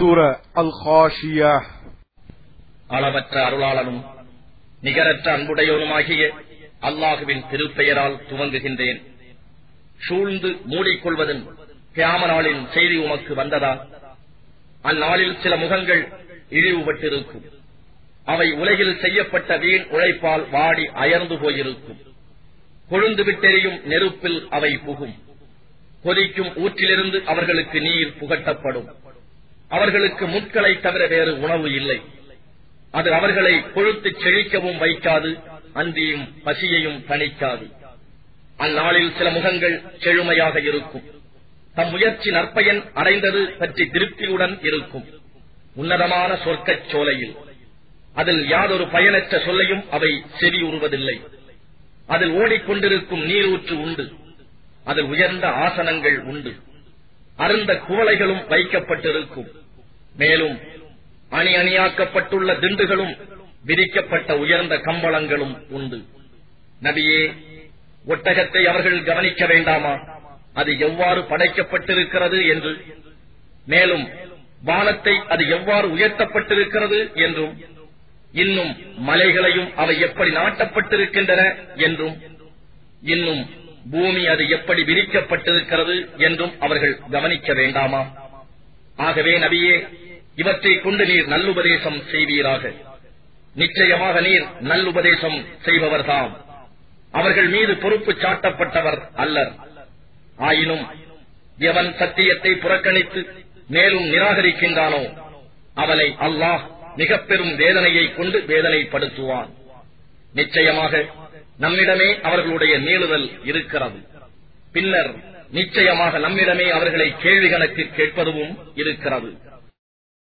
சூர அல் ஹாஷியா அளவற்ற அருளாளனும் நிகரற்ற அன்புடையவனுமாகிய அல்லாஹுவின் திருப்பெயரால் துவங்குகின்றேன். சூழ்ந்து மூடிக்கொள்வதன் கியாம நாளின் செய்தி உமக்கு வந்ததா? அந்நாளில் சில முகங்கள் இழிவுபட்டிருக்கும். அவை உலகில் செய்யப்பட்ட வீண் உழைப்பால் வாடி அயர்ந்து போயிருக்கும். கொழுந்து விட்டெறியும் நெருப்பில் அவை புகும். கொதிக்கும் ஊற்றிலிருந்து அவர்களுக்கு நீர் புகட்டப்படும். அவர்களுக்கு முட்களை தவிர வேறு உணவு இல்லை. அது அவர்களை கொழுத்துச் செழிக்கவும் வைக்காது அந்தியும் பசியையும் தணிக்காது. அந்நாளில் சில முகங்கள் செழுமையாக இருக்கும். தம் முயற்சி நற்பயன் அடைந்தது பற்றி திருப்தியுடன் இருக்கும். உன்னதமான சொர்க்கச் சோலையில். அதில் யாதொரு பயனற்ற சொல்லையும் அவை செவியுறுவதில்லை. அதில் ஓடிக்கொண்டிருக்கும் நீரூற்று உண்டு. அதில் உயர்ந்த ஆசனங்கள் உண்டு. அருந்த குவளைகளும் வைக்கப்பட்டிருக்கும். மேலும் அணி அணியாக்கப்பட்டுள்ள திண்டுகளும் விரிக்கப்பட்ட உயர்ந்த கம்பளங்களும் உண்டு. நபியே ஒட்டகத்தை அவர்கள் கவனிக்க வேண்டாமா? அது எவ்வாறு படைக்கப்பட்டிருக்கிறது என்று. மேலும் வானத்தை அது எவ்வாறு உயர்த்தப்பட்டிருக்கிறது என்றும் இன்னும் மலைகளையும் அவை எப்படி நாட்டப்பட்டிருக்கின்றன என்றும் இன்னும் பூமி அது எப்படி விரிக்கப்பட்டிருக்கிறது என்றும் அவர்கள் கவனிக்க வேண்டாமா? ஆகவே நபியே இவற்றை கொண்டு நீர் நல்லுபதேசம் செய்வீராக. நிச்சயமாக நீர் நல்லுபதேசம் செய்பவர்தாம். அவர்கள் மீது பொறுப்பு சாட்டப்பட்டவர் அல்லர். ஆயினும் எவன் சத்தியத்தை புறக்கணித்து மேலும் நிராகரிக்கின்றானோ அவனை அல்லாஹ் மிக பெரும் வேதனையை கொண்டு வேதனைப்படுத்துவான். நிச்சயமாக நம்மிடமே அவர்களுடைய நீளுதல் இருக்கிறது. பின்னர் நிச்சயமாக நம்மிடமே அவர்களை கேள்வி கணக்கு கேட்பதும் இருக்கிறது.